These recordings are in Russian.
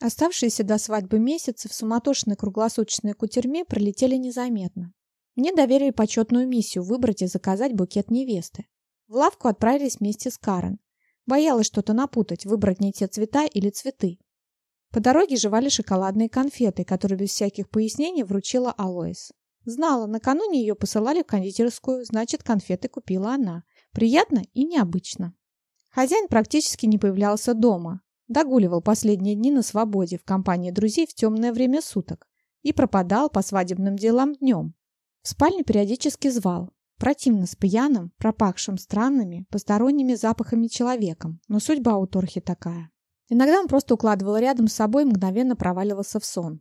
Оставшиеся до свадьбы месяцы в суматошной круглосуточной кутерьме пролетели незаметно. Мне доверили почетную миссию выбрать и заказать букет невесты. В лавку отправились вместе с Карен. Боялась что-то напутать, выбрать не те цвета или цветы. По дороге жевали шоколадные конфеты, которые без всяких пояснений вручила Алоис. Знала, накануне ее посылали в кондитерскую, значит, конфеты купила она. Приятно и необычно. Хозяин практически не появлялся дома. Догуливал последние дни на свободе в компании друзей в темное время суток и пропадал по свадебным делам днем. В спальню периодически звал. Противно с пьяным, пропахшим странными, посторонними запахами человеком, но судьба у Торхи такая. Иногда он просто укладывал рядом с собой и мгновенно проваливался в сон.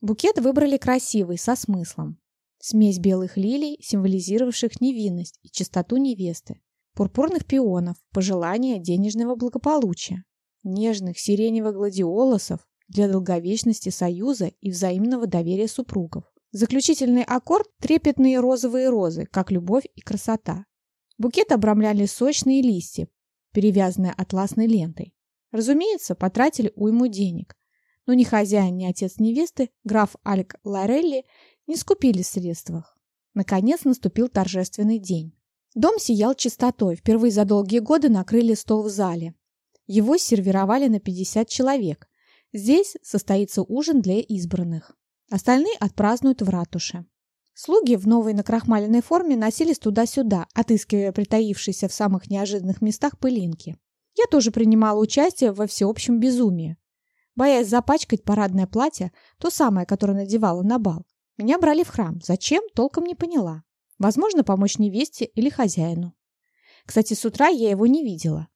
Букет выбрали красивый, со смыслом. Смесь белых лилий, символизировавших невинность и чистоту невесты, пурпурных пионов, пожелания денежного благополучия, нежных сиреневых гладиолусов для долговечности союза и взаимного доверия супругов. Заключительный аккорд – трепетные розовые розы, как любовь и красота. Букет обрамляли сочные листья, перевязанные атласной лентой. Разумеется, потратили уйму денег. Но ни хозяин, ни отец невесты, граф Альк Лорелли, не скупили в средствах. Наконец наступил торжественный день. Дом сиял чистотой. Впервые за долгие годы накрыли стол в зале. Его сервировали на 50 человек. Здесь состоится ужин для избранных. Остальные отпразднуют в ратуше. Слуги в новой накрахмаленной форме носились туда-сюда, отыскивая притаившиеся в самых неожиданных местах пылинки. Я тоже принимала участие во всеобщем безумии. Боясь запачкать парадное платье, то самое, которое надевала на бал, меня брали в храм. Зачем, толком не поняла. Возможно, помочь невесте или хозяину. Кстати, с утра я его не видела.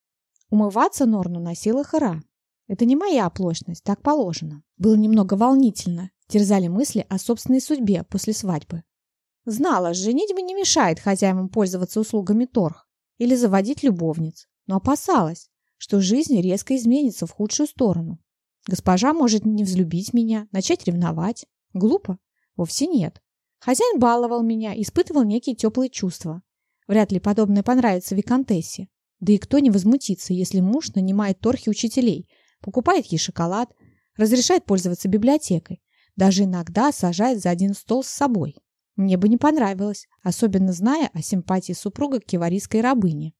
Умываться Норну носила хора. Это не моя оплошность, так положено. Было немного волнительно. Терзали мысли о собственной судьбе после свадьбы. Знала, женитьба не мешает хозяевам пользоваться услугами торг или заводить любовниц, но опасалась, что жизнь резко изменится в худшую сторону. Госпожа может не взлюбить меня, начать ревновать. Глупо? Вовсе нет. Хозяин баловал меня, испытывал некие теплые чувства. Вряд ли подобное понравится виконтессе. Да и кто не возмутится, если муж нанимает торхи учителей, покупает ей шоколад, разрешает пользоваться библиотекой, даже иногда сажает за один стол с собой. Мне бы не понравилось, особенно зная о симпатии супруга к киварийской рабыне.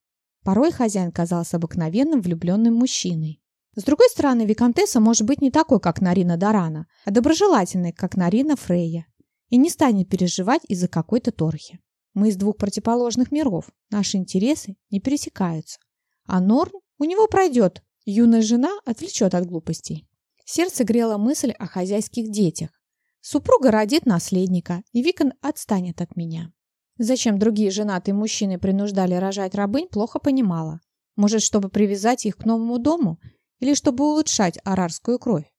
Порой хозяин казался обыкновенным влюбленным мужчиной. С другой стороны, Викантесса может быть не такой, как Нарина Дорана, а доброжелательной, как Нарина Фрейя, и не станет переживать из-за какой-то торхи. Мы из двух противоположных миров, наши интересы не пересекаются. А Норн у него пройдет, юная жена отвлечет от глупостей. Сердце грело мысль о хозяйских детях. Супруга родит наследника, и Викон отстанет от меня. Зачем другие женатые мужчины принуждали рожать рабынь, плохо понимала. Может, чтобы привязать их к новому дому или чтобы улучшать арарскую кровь.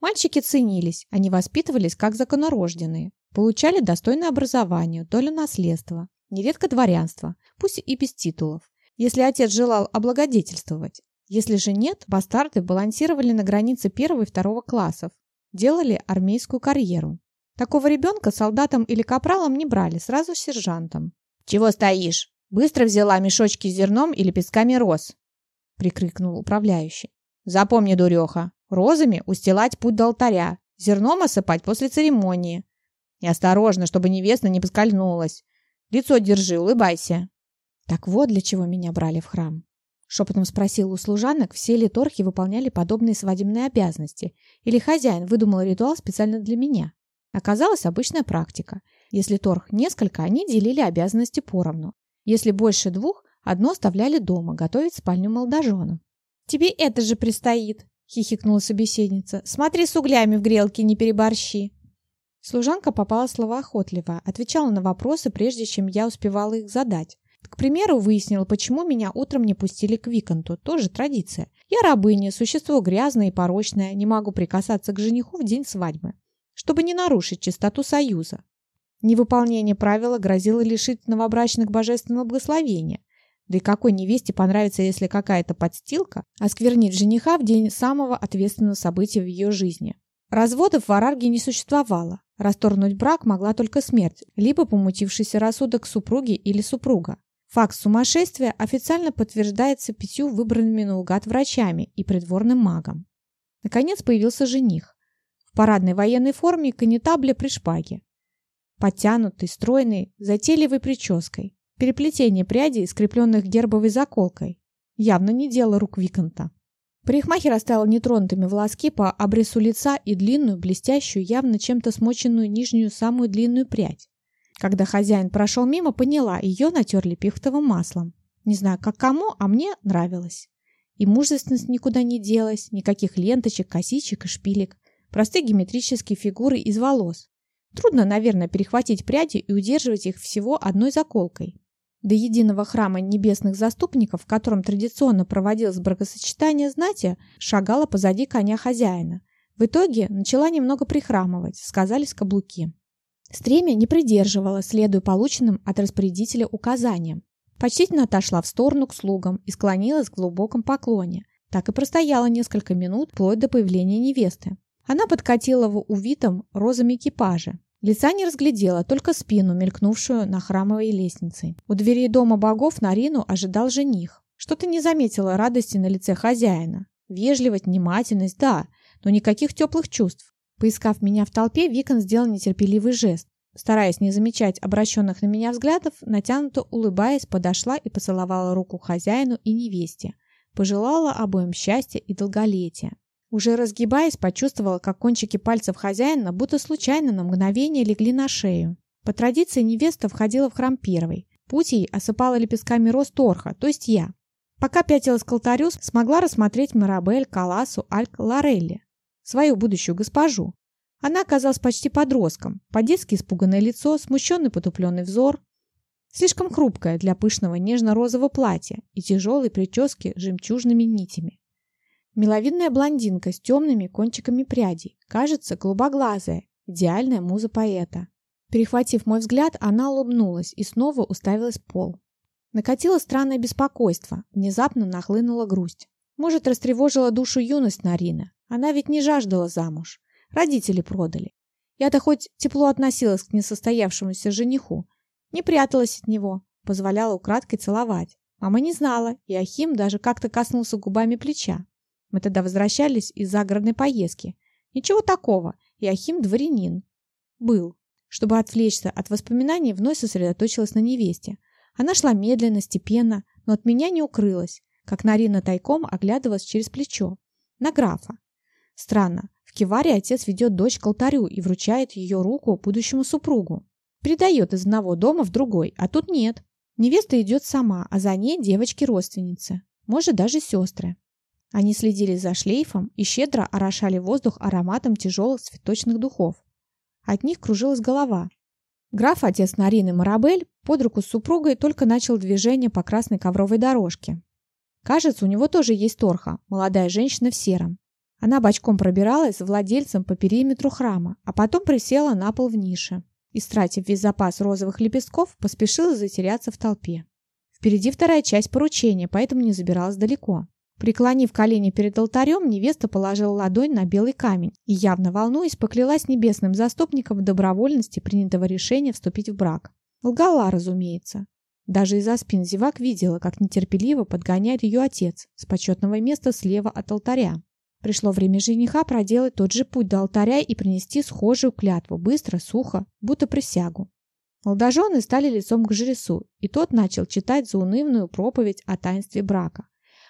Мальчики ценились, они воспитывались как законорожденные, получали достойное образование, долю наследства, нередко дворянство, пусть и без титулов, если отец желал облагодетельствовать. Если же нет, бастарды балансировали на границе первого и второго классов, делали армейскую карьеру. Такого ребенка солдатом или капралом не брали, сразу сержантом. «Чего стоишь? Быстро взяла мешочки с зерном и лепестками роз!» — прикрикнул управляющий. «Запомни, дуреха, розами устилать путь до алтаря, зерном осыпать после церемонии. И осторожно, чтобы невеста не поскользнулась. Лицо держи, улыбайся!» «Так вот для чего меня брали в храм. Шепотом спросил у служанок, все ли торхи выполняли подобные свадебные обязанности, или хозяин выдумал ритуал специально для меня. Оказалась обычная практика. Если торг несколько, они делили обязанности поровну. Если больше двух, одно оставляли дома, готовить спальню молодоженам. «Тебе это же предстоит!» — хихикнула собеседница. «Смотри с углями в грелке, не переборщи!» Служанка попала словоохотливо, отвечала на вопросы, прежде чем я успевала их задать. К примеру, выяснила, почему меня утром не пустили к Виконту. Тоже традиция. Я рабыня, существо грязное и порочное, не могу прикасаться к жениху в день свадьбы, чтобы не нарушить чистоту союза. Невыполнение правила грозило лишить новобрачных божественного благословения. Да и какой невесте понравится, если какая-то подстилка осквернит жениха в день самого ответственного события в ее жизни? Разводов в Арарге не существовало. Расторгнуть брак могла только смерть, либо помутившийся рассудок супруги или супруга. Факт сумасшествия официально подтверждается пятью выбранными наугад врачами и придворным магом. Наконец появился жених. В парадной военной форме конетабле при шпаге. Подтянутый, стройный, затейливой прической. Переплетение прядей, скрепленных гербовой заколкой. Явно не дело рук Виконта. Парикмахер оставил нетронутыми волоски по обрису лица и длинную, блестящую, явно чем-то смоченную нижнюю самую длинную прядь. Когда хозяин прошел мимо, поняла, ее натерли пихтовым маслом. Не знаю, как кому, а мне нравилось. И мужественность никуда не делась, никаких ленточек, косичек и шпилек. Простые геометрические фигуры из волос. Трудно, наверное, перехватить пряди и удерживать их всего одной заколкой. До единого храма небесных заступников, в котором традиционно проводилось бракосочетание знати, шагала позади коня хозяина. В итоге начала немного прихрамывать, сказались каблуки. Стремя не придерживала, следуя полученным от распорядителя указаниям. Почтительно отошла в сторону к слугам и склонилась в глубоком поклоне. Так и простояла несколько минут, вплоть до появления невесты. Она подкатила в увитом розами экипаже. Лица не разглядела, только спину, мелькнувшую на храмовой лестнице. У дверей дома богов Нарину ожидал жених. Что-то не заметила радости на лице хозяина. Вежливость, внимательность, да, но никаких теплых чувств. Поискав меня в толпе, Викон сделал нетерпеливый жест. Стараясь не замечать обращенных на меня взглядов, натянуто улыбаясь, подошла и поцеловала руку хозяину и невесте. Пожелала обоим счастья и долголетия. Уже разгибаясь, почувствовала, как кончики пальцев хозяина будто случайно на мгновение легли на шею. По традиции невеста входила в храм первой. Путь ей осыпала лепестками роз торха, то есть я. Пока пятилась к алтарю, смогла рассмотреть Марабель, Каласу, Альк, Лорелли. Свою будущую госпожу. Она оказалась почти подростком. По-детски испуганное лицо, смущенный потупленный взор. Слишком хрупкая для пышного нежно-розового платья и тяжелой прически с жемчужными нитями. Миловидная блондинка с темными кончиками прядей, кажется, голубоглазая, идеальная муза поэта. Перехватив мой взгляд, она улыбнулась и снова уставилась в пол. Накатило странное беспокойство, внезапно нахлынула грусть. Может, растревожила душу юность Нарина. Она ведь не жаждала замуж. Родители продали. Я-то хоть тепло относилась к несостоявшемуся жениху, не пряталась от него, позволяла украдкой целовать. Мама не знала, и Ахим даже как-то коснулся губами плеча. Мы тогда возвращались из загородной поездки. Ничего такого, и Ахим дворянин. Был. Чтобы отвлечься от воспоминаний, вновь сосредоточилась на невесте. Она шла медленно, степенно, но от меня не укрылась, как Нарина тайком оглядывалась через плечо. На графа. Странно, в Киваре отец ведет дочь к алтарю и вручает ее руку будущему супругу. Передает из одного дома в другой, а тут нет. Невеста идет сама, а за ней девочки-родственницы. Может, даже сестры. Они следили за шлейфом и щедро орошали воздух ароматом тяжелых цветочных духов. От них кружилась голова. Граф, отец Нарины Марабель, под руку с супругой только начал движение по красной ковровой дорожке. Кажется, у него тоже есть торха, молодая женщина в сером. Она бочком пробиралась владельцем по периметру храма, а потом присела на пол в нише. И, стратив весь запас розовых лепестков, поспешила затеряться в толпе. Впереди вторая часть поручения, поэтому не забиралась далеко. Преклонив колени перед алтарем, невеста положила ладонь на белый камень и, явно волнуясь, поклялась небесным заступникам в добровольности принятого решения вступить в брак. Лгала, разумеется. Даже из-за спин зевак видела, как нетерпеливо подгоняет ее отец с почетного места слева от алтаря. Пришло время жениха проделать тот же путь до алтаря и принести схожую клятву, быстро, сухо, будто присягу. Молодожены стали лицом к жрецу, и тот начал читать заунывную проповедь о таинстве брака.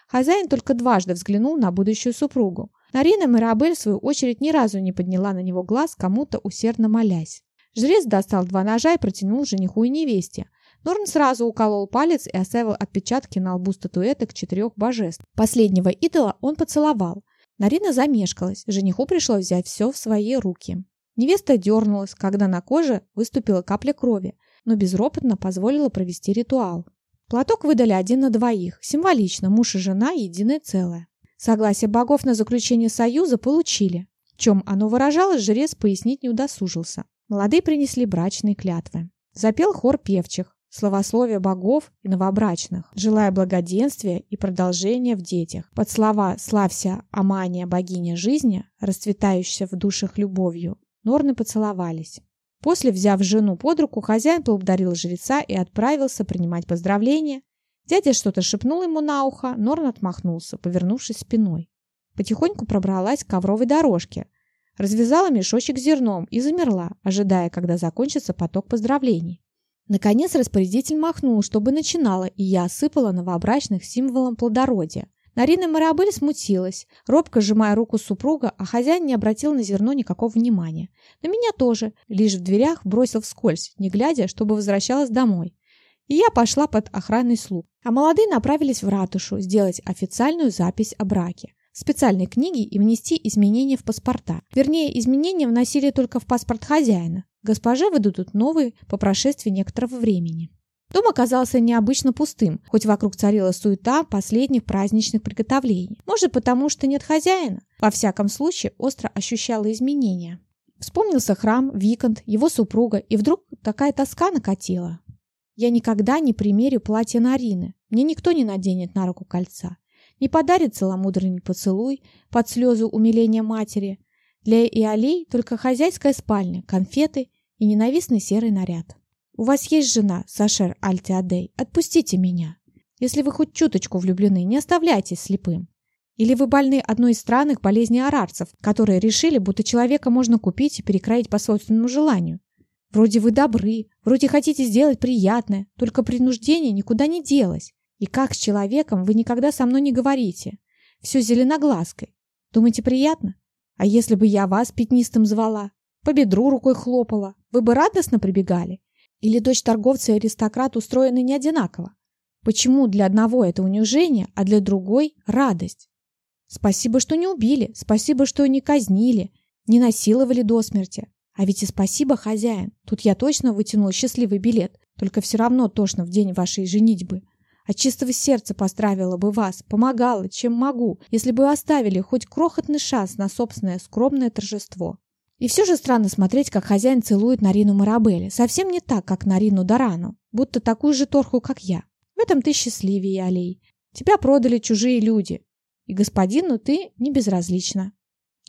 Хозяин только дважды взглянул на будущую супругу. Нарина Мирабель, в свою очередь, ни разу не подняла на него глаз, кому-то усердно молясь. Жрец достал два ножа и протянул жениху и невесте. Норн сразу уколол палец и оставил отпечатки на лбу статуэток четырех божеств. Последнего идола он поцеловал. Нарина замешкалась, жениху пришлось взять все в свои руки. Невеста дернулась, когда на коже выступила капля крови, но безропотно позволила провести ритуал. Платок выдали один на двоих. Символично, муж и жена – единое целое. Согласие богов на заключение союза получили. В чем оно выражалось, жрец пояснить не удосужился. Молодые принесли брачные клятвы. Запел хор певчих, словословие богов и новобрачных, желая благоденствия и продолжения в детях. Под слова «Славься, Амания, богиня жизни», расцветающая в душах любовью, норны поцеловались. После, взяв жену под руку, хозяин поблагодарил жреца и отправился принимать поздравления. Дядя что-то шепнул ему на ухо, Норн отмахнулся, повернувшись спиной. Потихоньку пробралась к ковровой дорожке, развязала мешочек зерном и замерла, ожидая, когда закончится поток поздравлений. Наконец распорядитель махнул, чтобы начинала, и я осыпала новобрачных символом плодородия. Нарина Марабель смутилась, робко сжимая руку супруга, а хозяин не обратил на зерно никакого внимания. На меня тоже, лишь в дверях бросил вскользь, не глядя, чтобы возвращалась домой. И я пошла под охранный слуг. А молодые направились в ратушу сделать официальную запись о браке специальной книги и внести изменения в паспорта. Вернее, изменения вносили только в паспорт хозяина. Госпоже выдадут новые по прошествии некоторого времени. Дом оказался необычно пустым, хоть вокруг царила суета последних праздничных приготовлений. Может, потому что нет хозяина? Во всяком случае, остро ощущала изменения. Вспомнился храм, Викант, его супруга, и вдруг такая тоска накатила. Я никогда не примерю платье Нарины. Мне никто не наденет на руку кольца. Не подарит целомудренный поцелуй под слезы умиления матери. Для Иолей только хозяйская спальня, конфеты и ненавистный серый наряд. У вас есть жена, Сашер Альтиадей. Отпустите меня. Если вы хоть чуточку влюблены, не оставляйтесь слепым. Или вы больны одной из странных болезней арарцев, которые решили, будто человека можно купить и перекроить по собственному желанию. Вроде вы добры, вроде хотите сделать приятное, только принуждение никуда не делось. И как с человеком вы никогда со мной не говорите? Все зеленоглазкой. Думаете, приятно? А если бы я вас пятнистым звала? По бедру рукой хлопала? Вы бы радостно прибегали? Или дочь торговца и аристократ устроены не одинаково? Почему для одного это унижение, а для другой – радость? Спасибо, что не убили, спасибо, что не казнили, не насиловали до смерти. А ведь и спасибо, хозяин. Тут я точно вытянул счастливый билет, только все равно тошно в день вашей женитьбы. От чистого сердца поздравила бы вас, помогала, чем могу, если бы оставили хоть крохотный шанс на собственное скромное торжество. И все же странно смотреть, как хозяин целует Нарину Марабелли. Совсем не так, как Нарину Дорану. Будто такую же торху, как я. В этом ты счастливее, Алей. Тебя продали чужие люди. И господину ты не безразлична.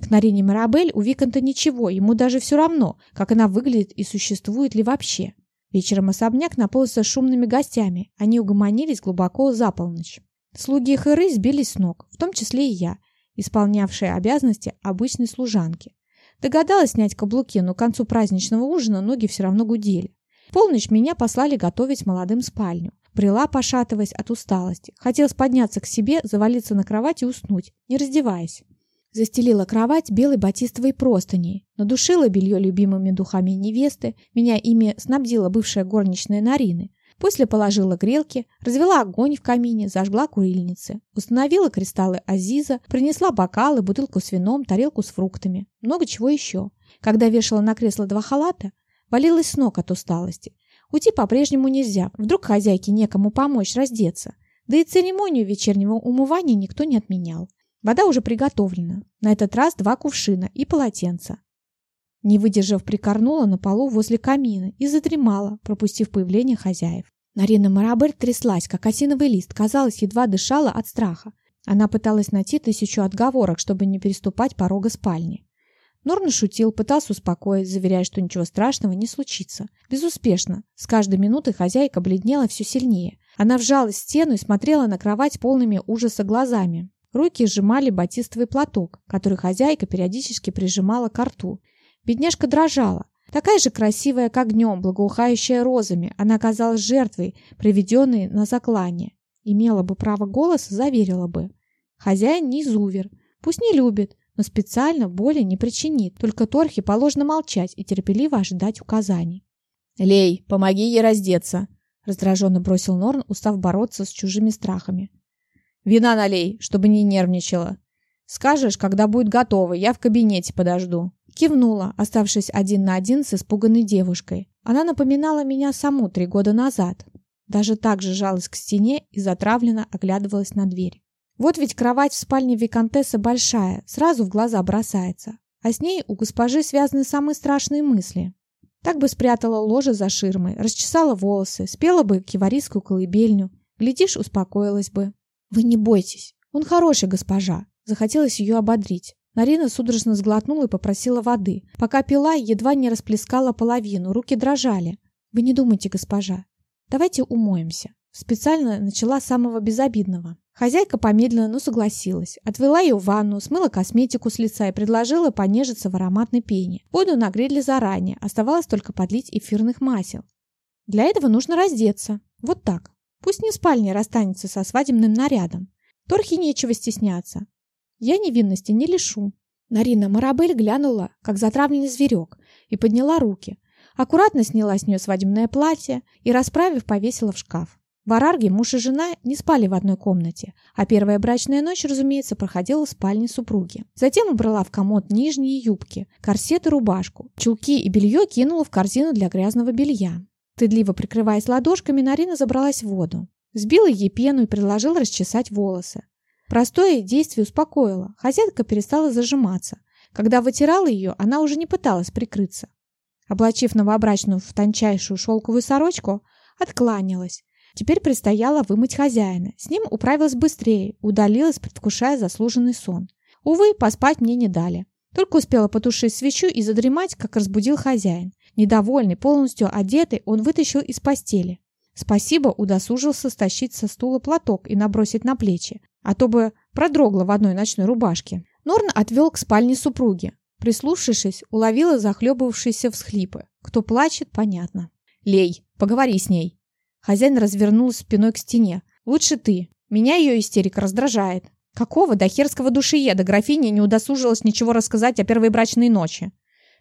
К Нарине Марабель у Виконта ничего, ему даже все равно, как она выглядит и существует ли вообще. Вечером особняк наполнился шумными гостями. Они угомонились глубоко за полночь. Слуги Хэры сбились с ног, в том числе и я, исполнявшая обязанности обычной служанки. Догадалась снять каблуки, но к концу праздничного ужина ноги все равно гудели. В полночь меня послали готовить молодым спальню. Брела, пошатываясь от усталости. Хотелось подняться к себе, завалиться на кровать и уснуть, не раздеваясь. Застелила кровать белой батистовой простыней, надушила белье любимыми духами невесты, меня ими снабдила бывшая горничная Нарины. После положила грелки, развела огонь в камине, зажгла курильницы. Установила кристаллы Азиза, принесла бокалы, бутылку с вином, тарелку с фруктами. Много чего еще. Когда вешала на кресло два халата, валилась с ног от усталости. Уйти по-прежнему нельзя. Вдруг хозяйке некому помочь раздеться. Да и церемонию вечернего умывания никто не отменял. Вода уже приготовлена. На этот раз два кувшина и полотенца. Не выдержав, прикорнула на полу возле камина и задремала, пропустив появление хозяев. Нарина Марабель тряслась, как осиновый лист, казалось, едва дышала от страха. Она пыталась найти тысячу отговорок, чтобы не переступать порога спальни. Норн шутил, пытался успокоить, заверяя, что ничего страшного не случится. Безуспешно. С каждой минутой хозяйка бледнела все сильнее. Она вжалась в стену и смотрела на кровать полными ужаса глазами. Руки сжимали батистовый платок, который хозяйка периодически прижимала к рту. Бедняжка дрожала. Такая же красивая, как днем, благоухающая розами, она казалась жертвой, приведенной на заклание. Имела бы право голоса, заверила бы. Хозяин не изувер, пусть не любит, но специально боли не причинит. Только Торхе положено молчать и терпеливо ожидать указаний. «Лей, помоги ей раздеться!» раздраженно бросил Норн, устав бороться с чужими страхами. «Вина налей, чтобы не нервничала. Скажешь, когда будет готово, я в кабинете подожду». Кивнула, оставшись один на один с испуганной девушкой. Она напоминала меня саму три года назад. Даже так же жалась к стене и затравленно оглядывалась на дверь. Вот ведь кровать в спальне Викантессы большая, сразу в глаза бросается. А с ней у госпожи связаны самые страшные мысли. Так бы спрятала ложе за ширмой, расчесала волосы, спела бы киварийскую колыбельню. Глядишь, успокоилась бы. «Вы не бойтесь, он хороший госпожа», захотелось ее ободрить. Нарина судорожно сглотнула и попросила воды. Пока пила, едва не расплескала половину, руки дрожали. «Вы не думайте, госпожа. Давайте умоемся». Специально начала с самого безобидного. Хозяйка помедленно, но согласилась. Отвела ее в ванну, смыла косметику с лица и предложила понежиться в ароматной пене. Воду нагрели заранее, оставалось только подлить эфирных масел. Для этого нужно раздеться. Вот так. Пусть не в спальне расстанется со свадебным нарядом. Торхи нечего стесняться. Я невинности не лишу. Нарина Марабель глянула, как затравленный зверек, и подняла руки. Аккуратно сняла с нее свадебное платье и, расправив, повесила в шкаф. В Арарге муж и жена не спали в одной комнате, а первая брачная ночь, разумеется, проходила в спальне супруги. Затем убрала в комод нижние юбки, корсет и рубашку. Чулки и белье кинула в корзину для грязного белья. Стыдливо прикрываясь ладошками, Нарина забралась в воду. Сбила ей пену и предложила расчесать волосы. Простое действие успокоило. Хозяйка перестала зажиматься. Когда вытирала ее, она уже не пыталась прикрыться. Облачив новобрачную в тончайшую шелковую сорочку, откланялась Теперь предстояло вымыть хозяина. С ним управилась быстрее, удалилась, предвкушая заслуженный сон. Увы, поспать мне не дали. Только успела потушить свечу и задремать, как разбудил хозяин. Недовольный, полностью одетый, он вытащил из постели. Спасибо, удосужился стащить со стула платок и набросить на плечи, а то бы продрогла в одной ночной рубашке. Норн отвел к спальне супруги. Прислушавшись, уловила захлебывавшиеся всхлипы. Кто плачет, понятно. «Лей, поговори с ней», Хозяин развернулся спиной к стене. «Лучше ты. Меня ее истерика раздражает. Какого дохерского душееда графиня не удосужилась ничего рассказать о первой брачной ночи?»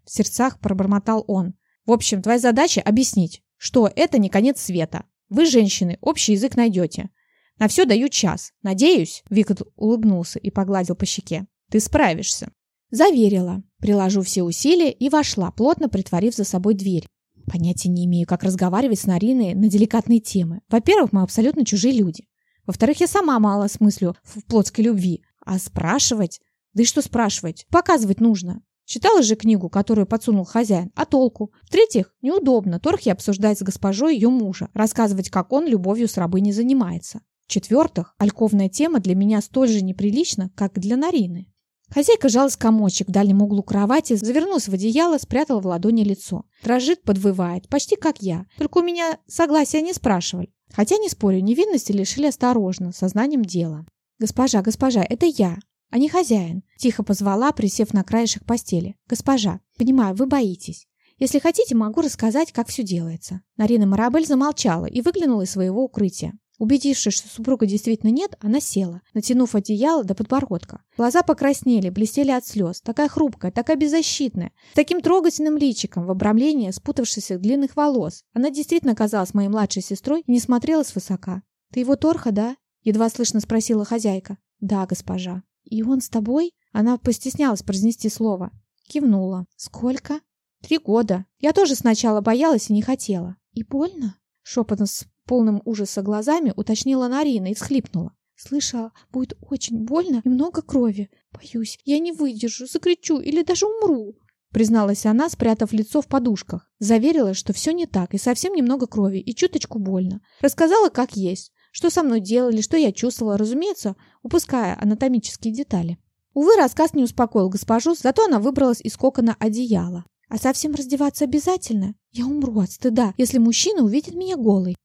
В сердцах пробормотал он. «В общем, твоя задача — объяснить, что это не конец света. Вы, женщины, общий язык найдете. На все даю час. Надеюсь, Виктор улыбнулся и погладил по щеке. Ты справишься. Заверила. Приложу все усилия и вошла, плотно притворив за собой дверь. Понятия не имею, как разговаривать с Нариной на деликатные темы. Во-первых, мы абсолютно чужие люди. Во-вторых, я сама мало смыслю в плотской любви. А спрашивать? Да и что спрашивать? Показывать нужно. Читала же книгу, которую подсунул хозяин. А толку? В-третьих, неудобно Торхи обсуждать с госпожой ее мужа, рассказывать, как он любовью с рабыней занимается. В-четвертых, альковная тема для меня столь же неприлична, как для Нарины. Хозяйка жалась комочек в дальнем углу кровати, завернулась в одеяло, спрятала в ладони лицо. Дрожит, подвывает, почти как я. Только у меня согласия не спрашивали. Хотя, не спорю, невинности лишили осторожно, сознанием дела. «Госпожа, госпожа, это я, а не хозяин», – тихо позвала, присев на краешек постели. «Госпожа, понимаю, вы боитесь. Если хотите, могу рассказать, как все делается». Нарина Марабель замолчала и выглянула из своего укрытия. Убедившись, что супруга действительно нет, она села, натянув одеяло до подбородка. Глаза покраснели, блестели от слез. Такая хрупкая, такая беззащитная, с таким трогательным личиком в обрамлении спутавшихся длинных волос. Она действительно казалась моей младшей сестрой и не смотрела свысока. «Ты его торха, да?» — едва слышно спросила хозяйка. «Да, госпожа». «И он с тобой?» Она постеснялась произнести слово. Кивнула. «Сколько?» «Три года. Я тоже сначала боялась и не хотела». «И больно?» Шепотом полным ужаса глазами уточнила Нарина и всхлипнула. Слышала, будет очень больно и много крови. Боюсь, я не выдержу, закричу или даже умру. Призналась она, спрятав лицо в подушках. Заверила, что все не так, и совсем немного крови, и чуточку больно. Рассказала, как есть, что со мной делали, что я чувствовала, разумеется, упуская анатомические детали. Увы, рассказ не успокоил госпожу, зато она выбралась из кокона одеяла. А совсем раздеваться обязательно? Я умру от стыда, если мужчина увидит меня голой.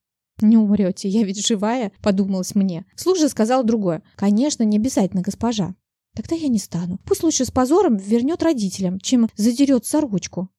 «Не умрете, я ведь живая», — подумалось мне. Служа сказал другое. «Конечно, не обязательно, госпожа». «Тогда я не стану. Пусть лучше с позором вернет родителям, чем задерет сорочку».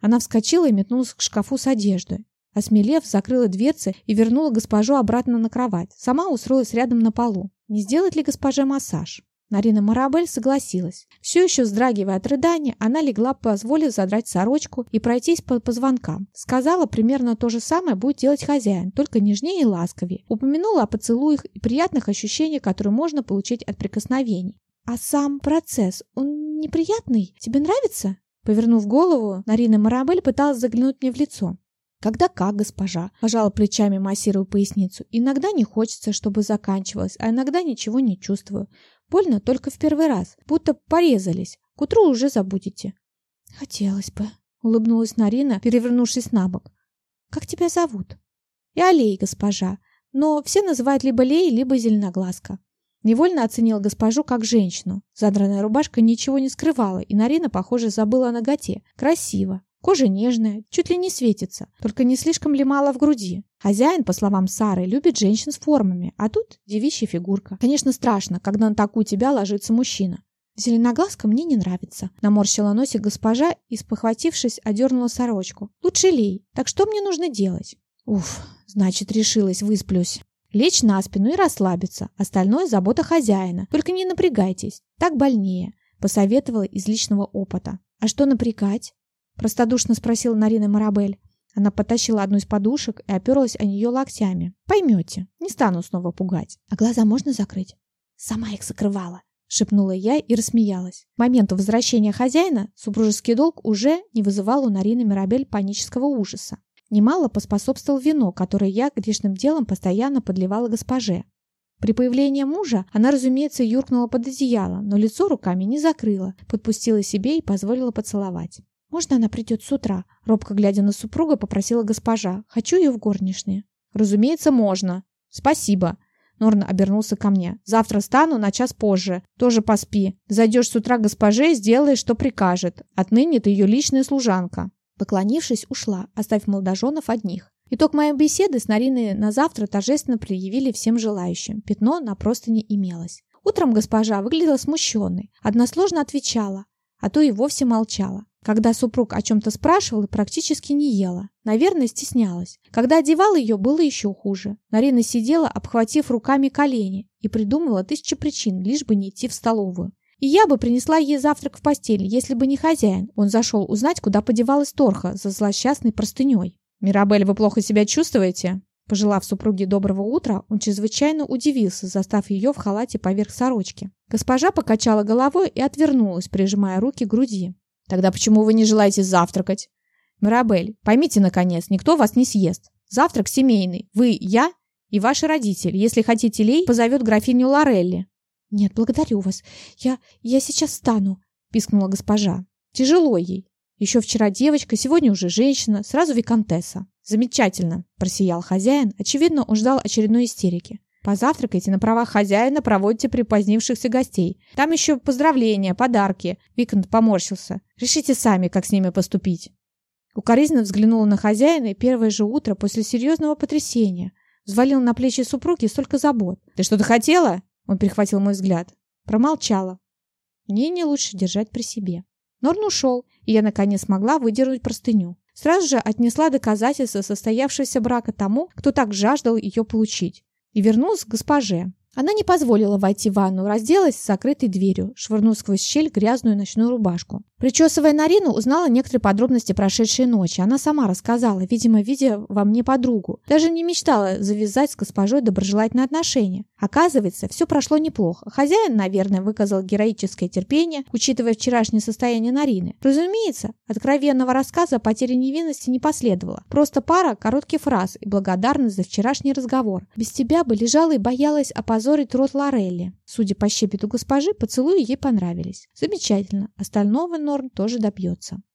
Она вскочила и метнулась к шкафу с одеждой. Осмелев, закрыла дверцы и вернула госпожу обратно на кровать. Сама устроилась рядом на полу. Не сделать ли госпоже массаж? Нарина Марабель согласилась. Все еще вздрагивая от рыдания, она легла, позволив задрать сорочку и пройтись по позвонкам. Сказала, примерно то же самое будет делать хозяин, только нежнее и ласковее. Упомянула о поцелуях и приятных ощущениях, которые можно получить от прикосновений. «А сам процесс, он неприятный? Тебе нравится?» Повернув голову, Нарина Марабель пыталась заглянуть мне в лицо. «Когда как, госпожа?» – пожала плечами, массируя поясницу. «Иногда не хочется, чтобы заканчивалось, а иногда ничего не чувствую. Больно только в первый раз, будто порезались. К утру уже забудете. Хотелось бы, улыбнулась Нарина, перевернувшись на бок. Как тебя зовут? И Алей, госпожа. Но все называют либо Лей, либо Зеленоглазка. Невольно оценил госпожу как женщину. Задранная рубашка ничего не скрывала, и Нарина, похоже, забыла о ноготе. Красиво. Кожа нежная, чуть ли не светится, только не слишком ли мало в груди. Хозяин, по словам Сары, любит женщин с формами, а тут девичья фигурка. Конечно, страшно, когда на такую тебя ложится мужчина. «Зеленоглазка мне не нравится», — наморщила носик госпожа и, спохватившись, одернула сорочку. «Лучше лей. Так что мне нужно делать?» «Уф, значит, решилась, высплюсь». Лечь на спину и расслабиться. Остальное – забота хозяина. Только не напрягайтесь. Так больнее. Посоветовала из личного опыта. «А что напрягать?» Простодушно спросила Нарина Марабель. Она потащила одну из подушек и оперлась о нее локтями. «Поймете. Не стану снова пугать. А глаза можно закрыть?» «Сама их закрывала», — шепнула я и рассмеялась. К моменту возвращения хозяина супружеский долг уже не вызывал у Нарины Мирабель панического ужаса. Немало поспособствовал вино, которое я грешным делом постоянно подливала госпоже. При появлении мужа она, разумеется, юркнула под одеяло, но лицо руками не закрыла, подпустила себе и позволила поцеловать. «Можно она придет с утра?» Робко глядя на супруга, попросила госпожа. «Хочу ее в горничные». «Разумеется, можно. Спасибо». Норн обернулся ко мне. «Завтра стану на час позже. Тоже поспи. Зайдешь с утра госпоже, сделаешь, что прикажет. Отныне ты ее личная служанка». Поклонившись, ушла, оставив молодоженов одних. Итог моей беседы с Нариной на завтра торжественно предъявили всем желающим. Пятно на не имелось. Утром госпожа выглядела смущенной, односложно отвечала, а то и вовсе молчала. Когда супруг о чем-то спрашивал, практически не ела. Наверное, стеснялась. Когда одевал ее, было еще хуже. Нарина сидела, обхватив руками колени, и придумывала тысячи причин, лишь бы не идти в столовую. И я бы принесла ей завтрак в постель, если бы не хозяин. Он зашел узнать, куда подевалась Торха за злосчастной простыней. «Мирабель, вы плохо себя чувствуете?» Пожелав супруге доброго утра, он чрезвычайно удивился, застав ее в халате поверх сорочки. Госпожа покачала головой и отвернулась, прижимая руки к груди. «Тогда почему вы не желаете завтракать?» «Мирабель, поймите, наконец, никто вас не съест. Завтрак семейный. Вы, я и ваши родители. Если хотите лей, позовет графиню Лорелли». «Нет, благодарю вас. Я... я сейчас встану», — пискнула госпожа. «Тяжело ей. Еще вчера девочка, сегодня уже женщина, сразу виконтесса». «Замечательно», — просиял хозяин. Очевидно, он ждал очередной истерики. Позавтракайте на правах хозяина, проводите припозднившихся гостей. Там еще поздравления, подарки. Виконт поморщился. Решите сами, как с ними поступить. Укоризненно взглянула на хозяина и первое же утро после серьезного потрясения взвалил на плечи супруги столько забот. «Ты что-то хотела?» Он перехватил мой взгляд. Промолчала. Мне не лучше держать при себе. Норн ушел, и я наконец смогла выдернуть простыню. Сразу же отнесла доказательства состоявшегося брака тому, кто так жаждал ее получить, и вернулась к госпоже. Она не позволила войти в ванну, разделась с закрытой дверью, швырнув сквозь щель грязную ночную рубашку. Причесывая Нарину, узнала некоторые подробности прошедшей ночи. Она сама рассказала, видимо, видя во мне подругу. Даже не мечтала завязать с госпожой доброжелательные отношения. Оказывается, все прошло неплохо. Хозяин, наверное, выказал героическое терпение, учитывая вчерашнее состояние Нарины. Разумеется, откровенного рассказа о потере невинности не последовало. Просто пара коротких фраз и благодарность за вчерашний разговор. Без тебя бы лежала и боялась опозорить рот Лорелли. Судя по щепету госпожи, поцелуи ей понравились. Замечательно. Остального Норн тоже добьется.